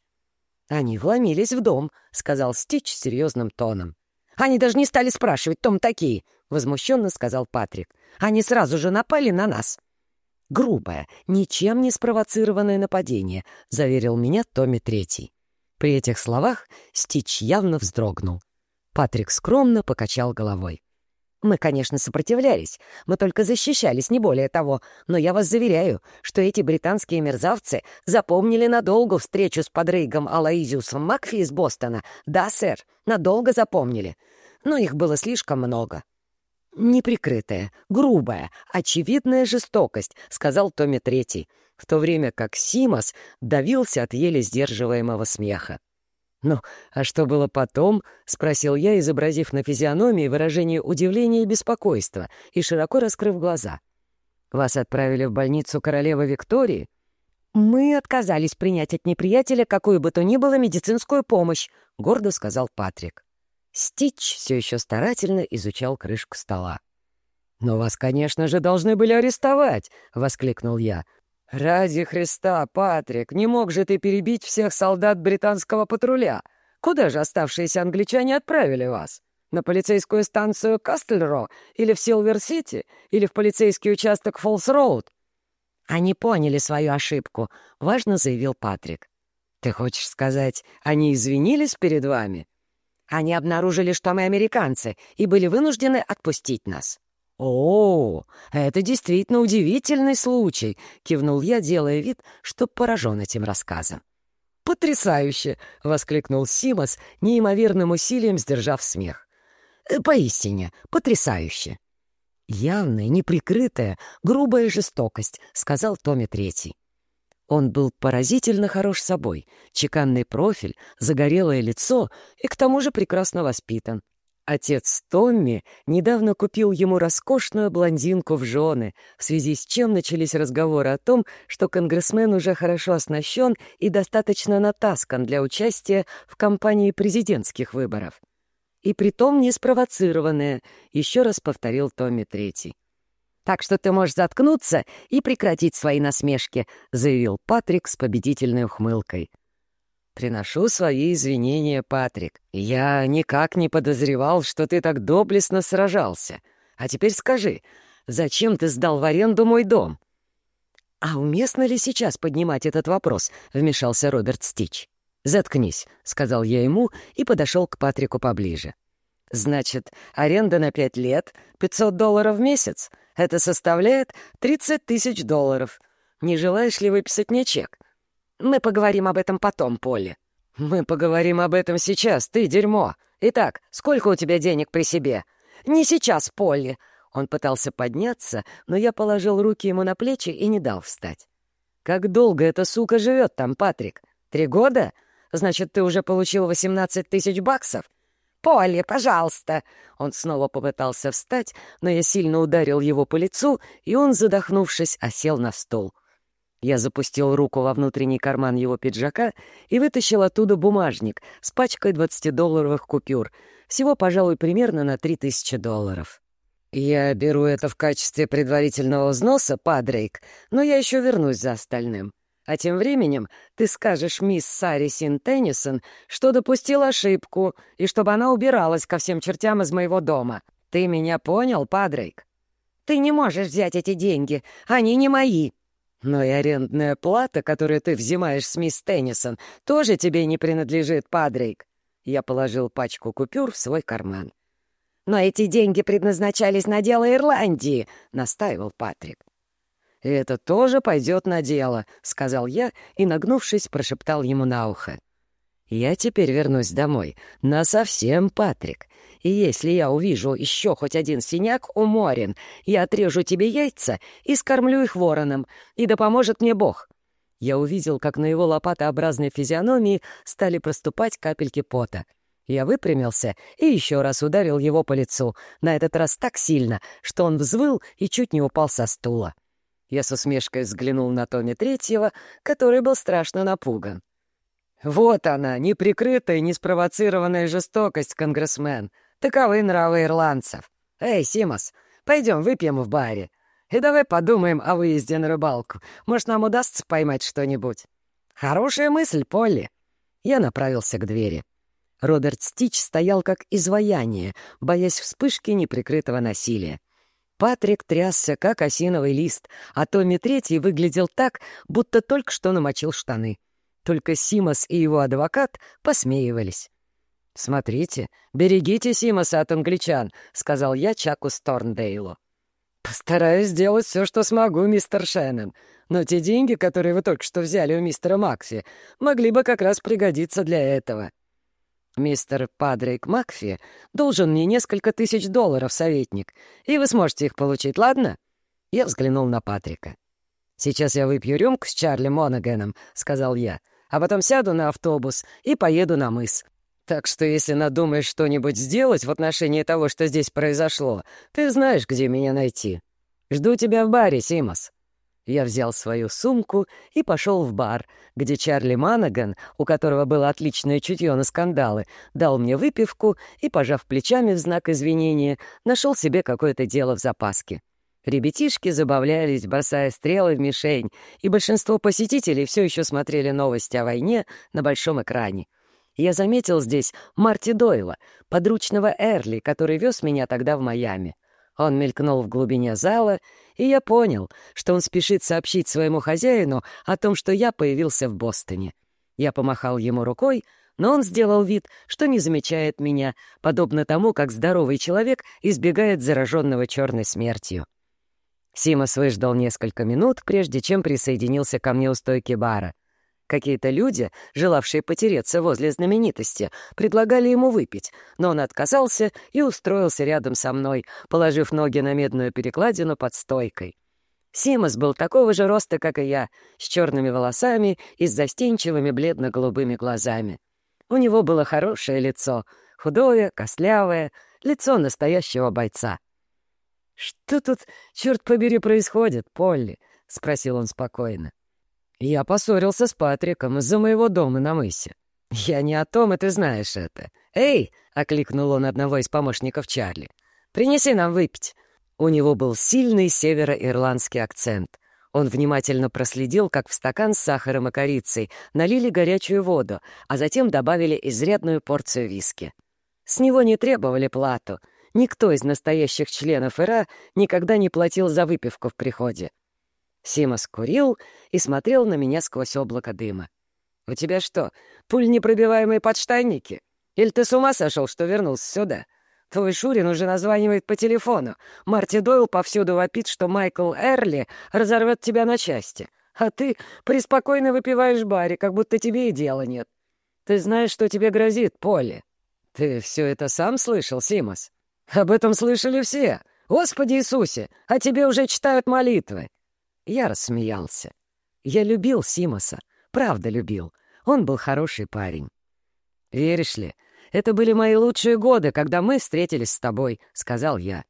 A: «Они вломились в дом», — сказал Стич серьезным тоном. «Они даже не стали спрашивать, том такие», — возмущенно сказал Патрик. «Они сразу же напали на нас». «Грубое, ничем не спровоцированное нападение», — заверил меня Томми Третий. При этих словах Стич явно вздрогнул. Патрик скромно покачал головой. Мы, конечно, сопротивлялись, мы только защищались, не более того, но я вас заверяю, что эти британские мерзавцы запомнили надолго встречу с подрейгом Алаизиусом Макфи из Бостона. Да, сэр, надолго запомнили. Но их было слишком много. «Неприкрытая, грубая, очевидная жестокость», — сказал Томми Третий, в то время как Симос давился от еле сдерживаемого смеха. «Ну, а что было потом?» — спросил я, изобразив на физиономии выражение удивления и беспокойства и широко раскрыв глаза. «Вас отправили в больницу королевы Виктории?» «Мы отказались принять от неприятеля какую бы то ни было медицинскую помощь», — гордо сказал Патрик. Стич все еще старательно изучал крышку стола. «Но вас, конечно же, должны были арестовать!» — воскликнул я. «Ради Христа, Патрик, не мог же ты перебить всех солдат британского патруля? Куда же оставшиеся англичане отправили вас? На полицейскую станцию Кастельро? Или в Силвер-Сити? Или в полицейский участок Фолс-Роуд?» «Они поняли свою ошибку», — важно заявил Патрик. «Ты хочешь сказать, они извинились перед вами?» «Они обнаружили, что мы американцы, и были вынуждены отпустить нас». «О, это действительно удивительный случай», — кивнул я, делая вид, что поражен этим рассказом. «Потрясающе!» — воскликнул Симас, неимоверным усилием сдержав смех. «Э, «Поистине, потрясающе!» «Явная, неприкрытая, грубая жестокость», — сказал Томми Третий. Он был поразительно хорош собой, чеканный профиль, загорелое лицо и к тому же прекрасно воспитан. Отец Томми недавно купил ему роскошную блондинку в жены, в связи с чем начались разговоры о том, что конгрессмен уже хорошо оснащен и достаточно натаскан для участия в кампании президентских выборов. И притом не спровоцированные, еще раз повторил Томми Третий. «Так что ты можешь заткнуться и прекратить свои насмешки», — заявил Патрик с победительной ухмылкой. «Приношу свои извинения, Патрик. Я никак не подозревал, что ты так доблестно сражался. А теперь скажи, зачем ты сдал в аренду мой дом?» «А уместно ли сейчас поднимать этот вопрос?» — вмешался Роберт Стич. «Заткнись», — сказал я ему и подошел к Патрику поближе. «Значит, аренда на пять лет, 500 долларов в месяц. Это составляет 30 тысяч долларов. Не желаешь ли выписать мне чек?» Мы поговорим об этом потом, Полли. Мы поговорим об этом сейчас, ты дерьмо. Итак, сколько у тебя денег при себе? Не сейчас, Полли. Он пытался подняться, но я положил руки ему на плечи и не дал встать. Как долго эта сука живет там, Патрик? Три года? Значит, ты уже получил 18 тысяч баксов? «Полли, пожалуйста!» Он снова попытался встать, но я сильно ударил его по лицу, и он, задохнувшись, осел на стол. Я запустил руку во внутренний карман его пиджака и вытащил оттуда бумажник с пачкой 20-долларовых купюр, всего, пожалуй, примерно на 3000 долларов. «Я беру это в качестве предварительного взноса, Падрейк, но я еще вернусь за остальным. А тем временем ты скажешь мисс Сари Син Теннисон, что допустил ошибку и чтобы она убиралась ко всем чертям из моего дома. Ты меня понял, Падрейк?» «Ты не можешь взять эти деньги, они не мои», но и арендная плата, которую ты взимаешь с мисс Теннисон, тоже тебе не принадлежит, Падрейк. Я положил пачку купюр в свой карман. «Но эти деньги предназначались на дело Ирландии», — настаивал Патрик. «Это тоже пойдет на дело», — сказал я и, нагнувшись, прошептал ему на ухо. «Я теперь вернусь домой. Насовсем, Патрик. И если я увижу еще хоть один синяк у Морин, я отрежу тебе яйца и скормлю их вороном, и да поможет мне Бог». Я увидел, как на его лопатообразной физиономии стали проступать капельки пота. Я выпрямился и еще раз ударил его по лицу, на этот раз так сильно, что он взвыл и чуть не упал со стула. Я с усмешкой взглянул на Тони Третьего, который был страшно напуган. «Вот она, неприкрытая, неспровоцированная жестокость, конгрессмен. Таковы нравы ирландцев. Эй, Симос, пойдем выпьем в баре. И давай подумаем о выезде на рыбалку. Может, нам удастся поймать что-нибудь. Хорошая мысль, Полли. Я направился к двери. Роберт Стич стоял как изваяние, боясь вспышки неприкрытого насилия. Патрик трясся, как осиновый лист, а Томми Третий выглядел так, будто только что намочил штаны. Только Симос и его адвокат посмеивались. «Смотрите, берегите Симоса от англичан», — сказал я Чаку Сторндейлу. «Постараюсь сделать все, что смогу, мистер Шеннон. Но те деньги, которые вы только что взяли у мистера Макфи, могли бы как раз пригодиться для этого». «Мистер Падрейк Макфи должен мне несколько тысяч долларов, советник, и вы сможете их получить, ладно?» Я взглянул на Патрика. «Сейчас я выпью рюмку с Чарли Монагеном», — сказал я, «а потом сяду на автобус и поеду на мыс. Так что если надумаешь что-нибудь сделать в отношении того, что здесь произошло, ты знаешь, где меня найти. Жду тебя в баре, Симос». Я взял свою сумку и пошел в бар, где Чарли Манаган, у которого было отличное чутье на скандалы, дал мне выпивку и, пожав плечами в знак извинения, нашел себе какое-то дело в запаске. Ребятишки забавлялись, бросая стрелы в мишень, и большинство посетителей все еще смотрели новости о войне на большом экране. Я заметил здесь Марти Дойла, подручного Эрли, который вез меня тогда в Майами. Он мелькнул в глубине зала, и я понял, что он спешит сообщить своему хозяину о том, что я появился в Бостоне. Я помахал ему рукой, но он сделал вид, что не замечает меня, подобно тому, как здоровый человек избегает зараженного черной смертью. Симос выждал несколько минут, прежде чем присоединился ко мне у стойки бара. Какие-то люди, желавшие потереться возле знаменитости, предлагали ему выпить, но он отказался и устроился рядом со мной, положив ноги на медную перекладину под стойкой. Симос был такого же роста, как и я, с черными волосами и с застенчивыми бледно-голубыми глазами. У него было хорошее лицо, худое, костлявое, лицо настоящего бойца. «Что тут, черт побери, происходит, Полли?» — спросил он спокойно. Я поссорился с Патриком из-за моего дома на мысе. Я не о том, и ты знаешь это. «Эй!» — окликнул он одного из помощников Чарли. «Принеси нам выпить». У него был сильный североирландский акцент. Он внимательно проследил, как в стакан с сахаром и корицей налили горячую воду, а затем добавили изрядную порцию виски. С него не требовали плату. Никто из настоящих членов ИРА никогда не платил за выпивку в приходе. Симас курил и смотрел на меня сквозь облако дыма. «У тебя что, пульнепробиваемые подштанники? Или ты с ума сошел, что вернулся сюда? Твой Шурин уже названивает по телефону. Марти Дойл повсюду вопит, что Майкл Эрли разорвет тебя на части. А ты преспокойно выпиваешь баре, как будто тебе и дела нет. Ты знаешь, что тебе грозит, Поле. Ты все это сам слышал, Симас? Об этом слышали все. Господи Иисусе, а тебе уже читают молитвы. Я рассмеялся. Я любил Симоса, правда любил. Он был хороший парень. «Веришь ли, это были мои лучшие годы, когда мы встретились с тобой», — сказал я.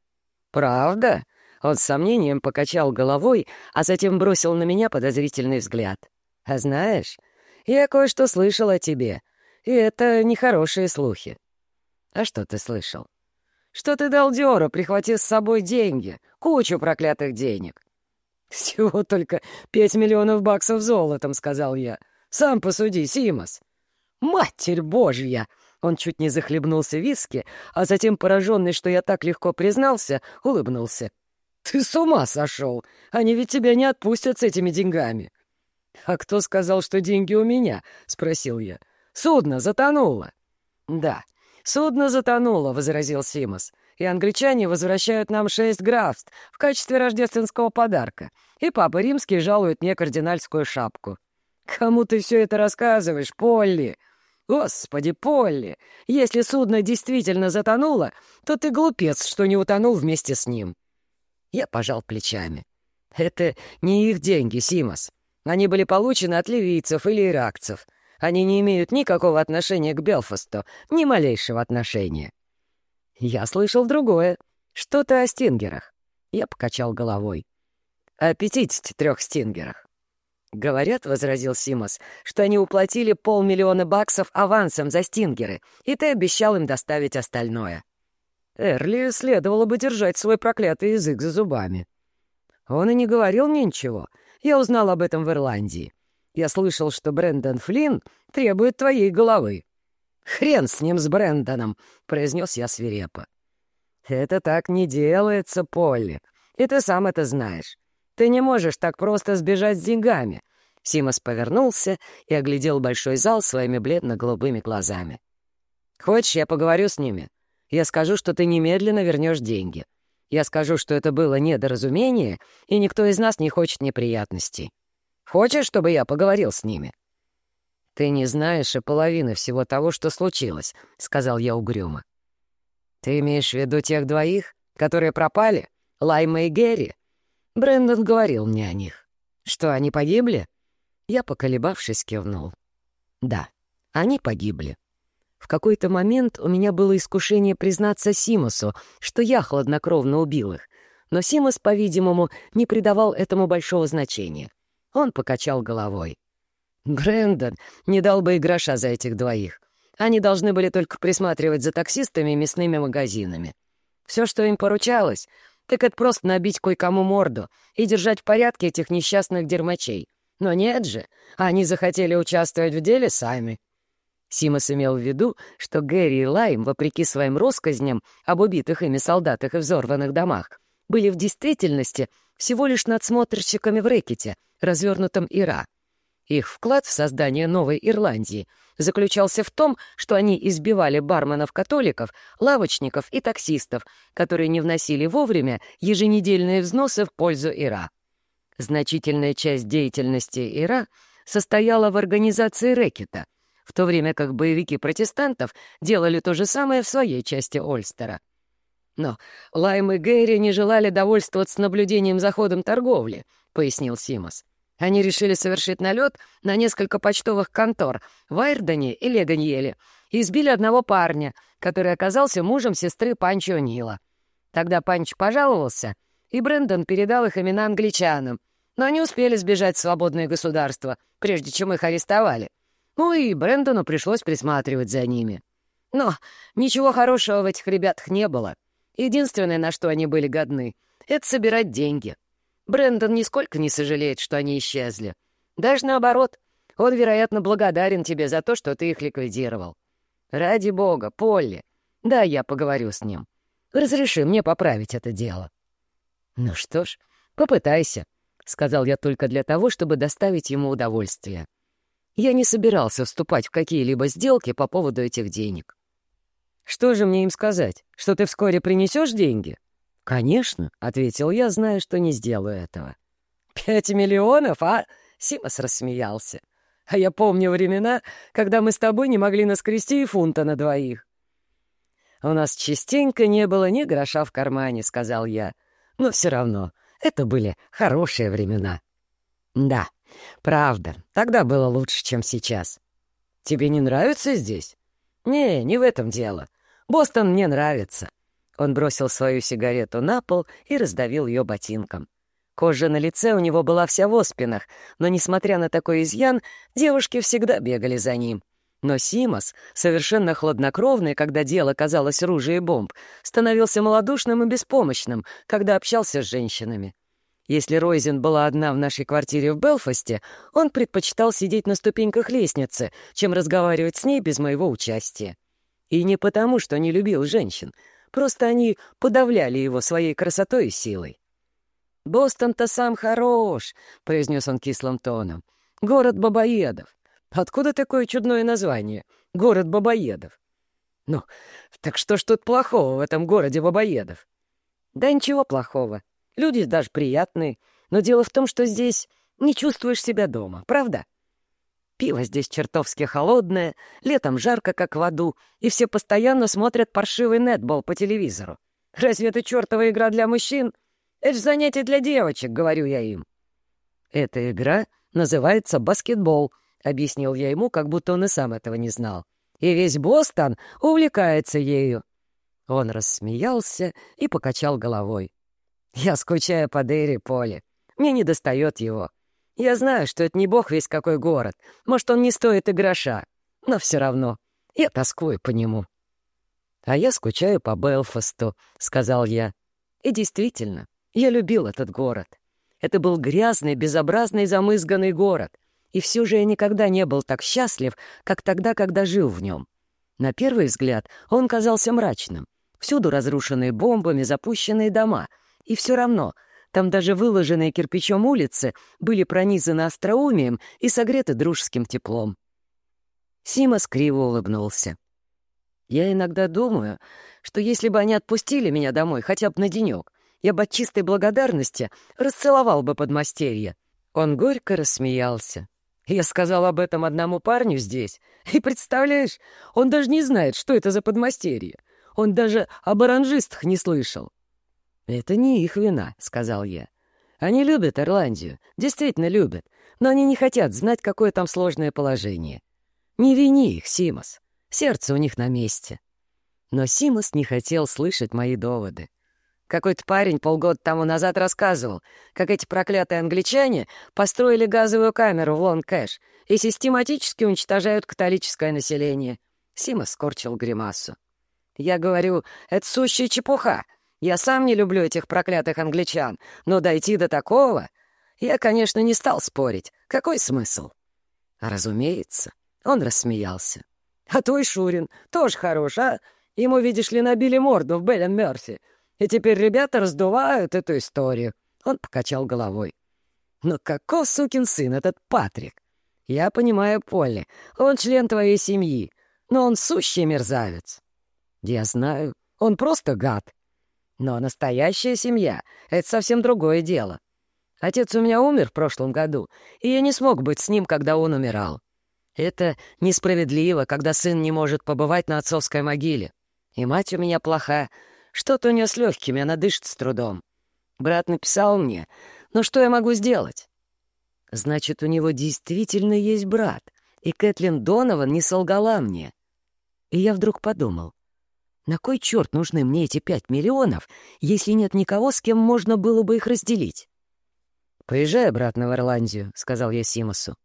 A: «Правда?» Он с сомнением покачал головой, а затем бросил на меня подозрительный взгляд. «А знаешь, я кое-что слышал о тебе, и это нехорошие слухи». «А что ты слышал?» «Что ты дал Диору, прихватив с собой деньги, кучу проклятых денег. «Всего только пять миллионов баксов золотом», — сказал я. «Сам посуди, Симос». «Матерь Божья!» Он чуть не захлебнулся виски, а затем, пораженный, что я так легко признался, улыбнулся. «Ты с ума сошел! Они ведь тебя не отпустят с этими деньгами!» «А кто сказал, что деньги у меня?» — спросил я. «Судно затонуло». «Да, судно затонуло», — возразил Симос и англичане возвращают нам шесть графств в качестве рождественского подарка, и папа римский жалует мне кардинальскую шапку. Кому ты все это рассказываешь, Полли? Господи, Полли, если судно действительно затонуло, то ты глупец, что не утонул вместе с ним. Я пожал плечами. Это не их деньги, Симос. Они были получены от ливийцев или иракцев. Они не имеют никакого отношения к Белфасту, ни малейшего отношения. Я слышал другое. Что-то о стингерах. Я покачал головой. О пятидесяти трех стингерах. «Говорят, — возразил Симос, — что они уплатили полмиллиона баксов авансом за стингеры, и ты обещал им доставить остальное». Эрли следовало бы держать свой проклятый язык за зубами. Он и не говорил мне ничего. Я узнал об этом в Ирландии. Я слышал, что Брэндон Флинн требует твоей головы. «Хрен с ним, с Брэндоном!» — произнес я свирепо. «Это так не делается, Полли. И ты сам это знаешь. Ты не можешь так просто сбежать с деньгами». Симос повернулся и оглядел большой зал своими бледно-голубыми глазами. «Хочешь, я поговорю с ними? Я скажу, что ты немедленно вернешь деньги. Я скажу, что это было недоразумение, и никто из нас не хочет неприятностей. Хочешь, чтобы я поговорил с ними?» «Ты не знаешь и половины всего того, что случилось», — сказал я угрюмо. «Ты имеешь в виду тех двоих, которые пропали? Лайма и Герри?» Брэндон говорил мне о них. «Что, они погибли?» Я, поколебавшись, кивнул. «Да, они погибли. В какой-то момент у меня было искушение признаться Симусу, что я хладнокровно убил их, Но Симос, по-видимому, не придавал этому большого значения. Он покачал головой. Брэндон не дал бы и гроша за этих двоих. Они должны были только присматривать за таксистами и мясными магазинами. Все, что им поручалось, так это просто набить кое-кому морду и держать в порядке этих несчастных дермачей. Но нет же, они захотели участвовать в деле сами. Симос имел в виду, что Гэри и Лайм, вопреки своим россказням об убитых ими солдатах и взорванных домах, были в действительности всего лишь надсмотрщиками в рэкете, развернутом Ира. Их вклад в создание Новой Ирландии заключался в том, что они избивали барменов-католиков, лавочников и таксистов, которые не вносили вовремя еженедельные взносы в пользу Ира. Значительная часть деятельности Ира состояла в организации рэкета, в то время как боевики протестантов делали то же самое в своей части Ольстера. Но Лайм и Гэри не желали довольствоваться наблюдением за ходом торговли, пояснил Симос. Они решили совершить налет на несколько почтовых контор в Айрдоне и Леганьеле и избили одного парня, который оказался мужем сестры Панчо Нила. Тогда Панч пожаловался, и Брэндон передал их имена англичанам, но они успели сбежать в свободное государство, прежде чем их арестовали. Ну и Брэндону пришлось присматривать за ними. Но ничего хорошего в этих ребятах не было. Единственное, на что они были годны, — это собирать деньги. Брэндон нисколько не сожалеет, что они исчезли. Даже наоборот, он, вероятно, благодарен тебе за то, что ты их ликвидировал. Ради бога, Полли, да, я поговорю с ним. Разреши мне поправить это дело. Ну что ж, попытайся, — сказал я только для того, чтобы доставить ему удовольствие. Я не собирался вступать в какие-либо сделки по поводу этих денег. «Что же мне им сказать? Что ты вскоре принесешь деньги?» «Конечно», — ответил я, зная, что не сделаю этого. «Пять миллионов, а?» — Симас рассмеялся. «А я помню времена, когда мы с тобой не могли наскрести и фунта на двоих». «У нас частенько не было ни гроша в кармане», — сказал я. «Но все равно, это были хорошие времена». «Да, правда, тогда было лучше, чем сейчас». «Тебе не нравится здесь?» «Не, не в этом дело. Бостон мне нравится». Он бросил свою сигарету на пол и раздавил ее ботинком. Кожа на лице у него была вся в оспинах, но, несмотря на такой изъян, девушки всегда бегали за ним. Но Симос, совершенно хладнокровный, когда дело казалось ружей и бомб, становился малодушным и беспомощным, когда общался с женщинами. Если Ройзен была одна в нашей квартире в Белфасте, он предпочитал сидеть на ступеньках лестницы, чем разговаривать с ней без моего участия. И не потому, что не любил женщин, просто они подавляли его своей красотой и силой. «Бостон-то сам хорош», — произнес он кислым тоном. «Город бабоедов. Откуда такое чудное название? Город бабоедов». «Ну, так что ж тут плохого в этом городе бабоедов?» «Да ничего плохого. Люди даже приятные. Но дело в том, что здесь не чувствуешь себя дома, правда? Пиво здесь чертовски холодное, летом жарко, как в аду, и все постоянно смотрят паршивый нетбол по телевизору. Разве это чертова игра для мужчин? Это же занятие для девочек, говорю я им. Эта игра называется баскетбол, объяснил я ему, как будто он и сам этого не знал. И весь Бостон увлекается ею. Он рассмеялся и покачал головой. Я скучаю по Дэри Поле. Мне не достает его. Я знаю, что это не бог весь какой город. Может, он не стоит и гроша. Но все равно я тоскую по нему. «А я скучаю по Белфасту», — сказал я. И действительно, я любил этот город. Это был грязный, безобразный, замызганный город. И все же я никогда не был так счастлив, как тогда, когда жил в нем. На первый взгляд он казался мрачным. Всюду разрушенные бомбами запущенные дома — и все равно, там даже выложенные кирпичом улицы были пронизаны остроумием и согреты дружеским теплом. Симас криво улыбнулся. «Я иногда думаю, что если бы они отпустили меня домой хотя бы на денек, я бы от чистой благодарности расцеловал бы подмастерье». Он горько рассмеялся. Я сказал об этом одному парню здесь, и, представляешь, он даже не знает, что это за подмастерье. Он даже об оранжистах не слышал. «Это не их вина», — сказал я. «Они любят Ирландию, действительно любят, но они не хотят знать, какое там сложное положение. Не вини их, Симос. Сердце у них на месте». Но Симос не хотел слышать мои доводы. Какой-то парень полгода тому назад рассказывал, как эти проклятые англичане построили газовую камеру в Лонг-Кэш и систематически уничтожают католическое население. Сима скорчил гримасу. Я говорю, это сущая чепуха. Я сам не люблю этих проклятых англичан, но дойти до такого... Я, конечно, не стал спорить. Какой смысл? Разумеется. Он рассмеялся. А твой Шурин тоже хорош, а? Ему, видишь ли, набили морду в Беллен Мерси. И теперь ребята раздувают эту историю. Он покачал головой. Но каков сукин сын этот Патрик? Я понимаю, Полли, он член твоей семьи, но он сущий мерзавец. Я знаю, он просто гад. Но настоящая семья — это совсем другое дело. Отец у меня умер в прошлом году, и я не смог быть с ним, когда он умирал. Это несправедливо, когда сын не может побывать на отцовской могиле. И мать у меня плоха. Что-то у нее с легкими, она дышит с трудом. Брат написал мне, но что я могу сделать? Значит, у него действительно есть брат, и Кэтлин Донован не солгала мне. И я вдруг подумал, на кой черт нужны мне эти пять миллионов, если нет никого, с кем можно было бы их разделить? «Поезжай обратно в Ирландию», — сказал я Симосу.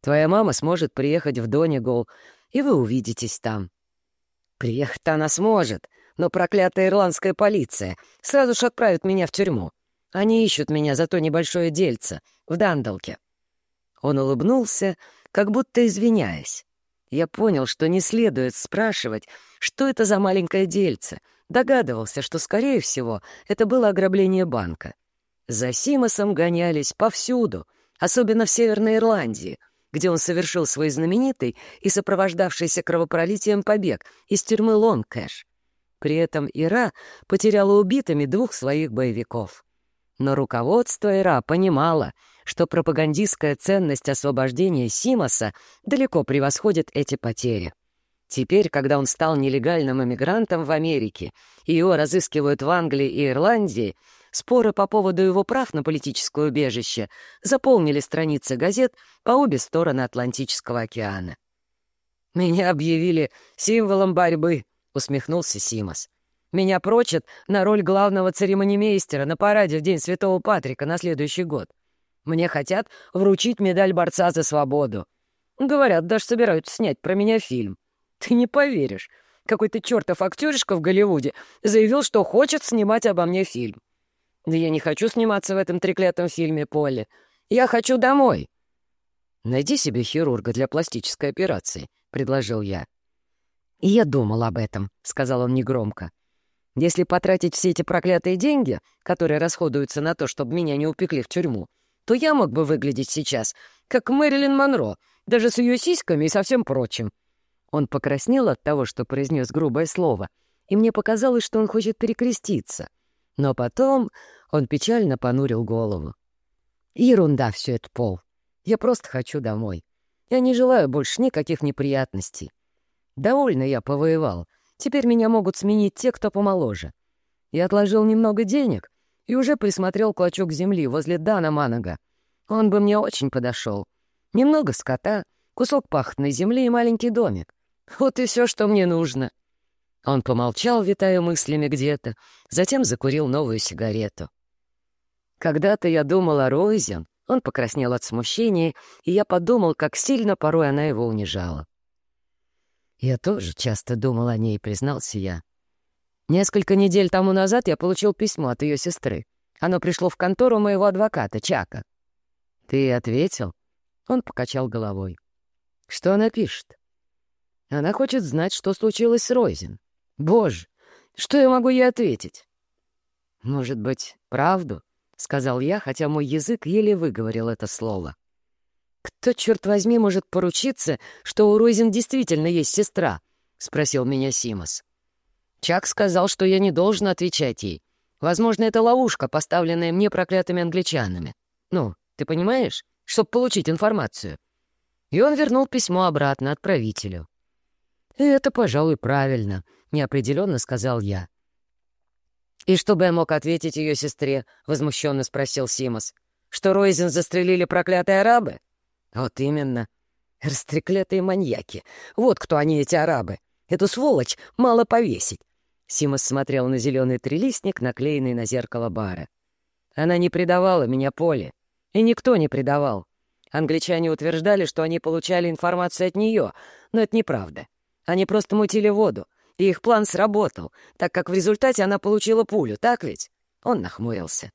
A: «Твоя мама сможет приехать в Донегол, и вы увидитесь там». «Приехать-то она сможет, но проклятая ирландская полиция сразу же отправит меня в тюрьму. Они ищут меня за то небольшое дельце в Дандалке». Он улыбнулся, как будто извиняясь. Я понял, что не следует спрашивать, что это за маленькое дельце. Догадывался, что, скорее всего, это было ограбление банка. За Симосом гонялись повсюду, особенно в Северной Ирландии, где он совершил свой знаменитый и сопровождавшийся кровопролитием побег из тюрьмы Лонкэш. При этом Ира потеряла убитыми двух своих боевиков. Но руководство Ира понимало, что пропагандистская ценность освобождения Симоса далеко превосходит эти потери. Теперь, когда он стал нелегальным эмигрантом в Америке, и его разыскивают в Англии и Ирландии, споры по поводу его прав на политическое убежище заполнили страницы газет по обе стороны Атлантического океана. «Меня объявили символом борьбы», — усмехнулся Симос. «Меня прочат на роль главного церемонимейстера на параде в День Святого Патрика на следующий год. Мне хотят вручить медаль борца за свободу. Говорят, даже собираются снять про меня фильм. Ты не поверишь, какой-то чертов актеришка в Голливуде заявил, что хочет снимать обо мне фильм. Да я не хочу сниматься в этом треклятом фильме, Полли. Я хочу домой. Найди себе хирурга для пластической операции, — предложил я. Я думал об этом, — сказал он негромко. Если потратить все эти проклятые деньги, которые расходуются на то, чтобы меня не упекли в тюрьму, то я мог бы выглядеть сейчас, как Мэрилин Монро, даже с ее сиськами и со всем прочим. Он покраснел от того, что произнес грубое слово, и мне показалось, что он хочет перекреститься. Но потом он печально понурил голову. «Ерунда все это, Пол. Я просто хочу домой. Я не желаю больше никаких неприятностей. Довольно я повоевал. Теперь меня могут сменить те, кто помоложе. Я отложил немного денег и уже присмотрел клочок земли возле Дана Манага. Он бы мне очень подошел. Немного скота, кусок пахотной земли и маленький домик. Вот и все, что мне нужно». Он помолчал, витая мыслями где-то, затем закурил новую сигарету. Когда-то я думал о Ройзен, он покраснел от смущения, и я подумал, как сильно порой она его унижала. Я тоже часто думал о ней, признался я. Несколько недель тому назад я получил письмо от ее сестры. Оно пришло в контору моего адвоката, Чака. «Ты ответил?» Он покачал головой. «Что она пишет?» «Она хочет знать, что случилось с Ройзен. Боже, что я могу ей ответить?» «Может быть, правду?» — сказал я, хотя мой язык еле выговорил это слово. «Кто, черт возьми, может поручиться, что у Ройзен действительно есть сестра?» — спросил меня Симос. Чак сказал, что я не должен отвечать ей. Возможно, это ловушка, поставленная мне проклятыми англичанами. Ну, ты понимаешь? Чтобы получить информацию. И он вернул письмо обратно отправителю. «Это, пожалуй, правильно», — неопределенно сказал я. «И что бы я мог ответить ее сестре?» — возмущенно спросил Симос. «Что Ройзен застрелили проклятые арабы?» «Вот именно. Растреклятые маньяки. Вот кто они, эти арабы. Эту сволочь мало повесить. Симас смотрел на зеленый трилистник, наклеенный на зеркало бара. Она не предавала меня Поле. И никто не предавал. Англичане утверждали, что они получали информацию от нее, но это неправда. Они просто мутили воду, и их план сработал, так как в результате она получила пулю, так ведь? Он нахмурился.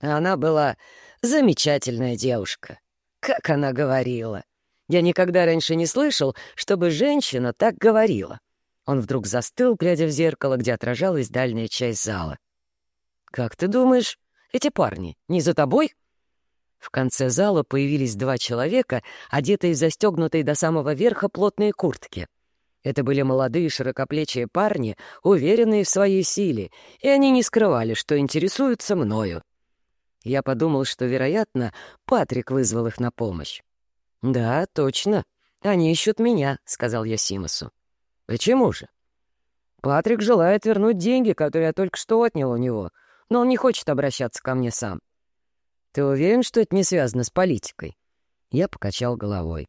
A: Она была замечательная девушка. Как она говорила. Я никогда раньше не слышал, чтобы женщина так говорила. Он вдруг застыл, глядя в зеркало, где отражалась дальняя часть зала. «Как ты думаешь, эти парни не за тобой?» В конце зала появились два человека, одетые в застегнутые до самого верха плотные куртки. Это были молодые широкоплечие парни, уверенные в своей силе, и они не скрывали, что интересуются мною. Я подумал, что, вероятно, Патрик вызвал их на помощь. «Да, точно. Они ищут меня», — сказал я Симосу. «Почему же?» «Патрик желает вернуть деньги, которые я только что отнял у него, но он не хочет обращаться ко мне сам». «Ты уверен, что это не связано с политикой?» Я покачал головой.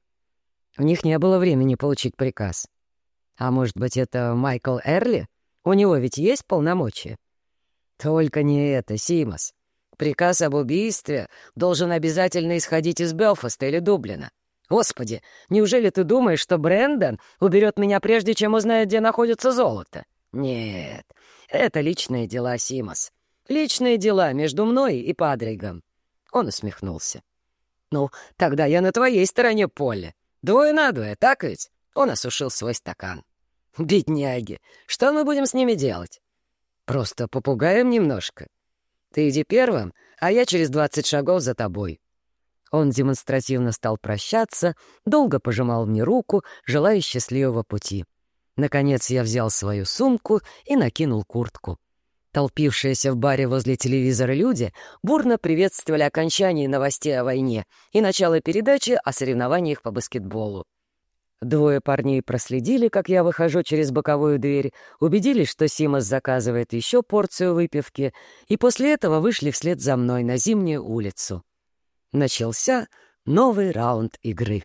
A: У них не было времени получить приказ. А может быть, это Майкл Эрли? У него ведь есть полномочия? Только не это, Симос. Приказ об убийстве должен обязательно исходить из Белфаста или Дублина. Господи, неужели ты думаешь, что Брэндон уберет меня прежде, чем узнает, где находится золото? Нет, это личные дела, Симос. Личные дела между мной и Падригом. Он усмехнулся. Ну, тогда я на твоей стороне, Поле. Двое на двое, так ведь? Он осушил свой стакан. Бедняги, что мы будем с ними делать? Просто попугаем немножко. Ты иди первым, а я через двадцать шагов за тобой. Он демонстративно стал прощаться, долго пожимал мне руку, желая счастливого пути. Наконец я взял свою сумку и накинул куртку. Толпившиеся в баре возле телевизора люди бурно приветствовали окончание новостей о войне и начало передачи о соревнованиях по баскетболу. Двое парней проследили, как я выхожу через боковую дверь, убедились, что Симас заказывает еще порцию выпивки, и после этого вышли вслед за мной на зимнюю улицу. Начался новый раунд игры.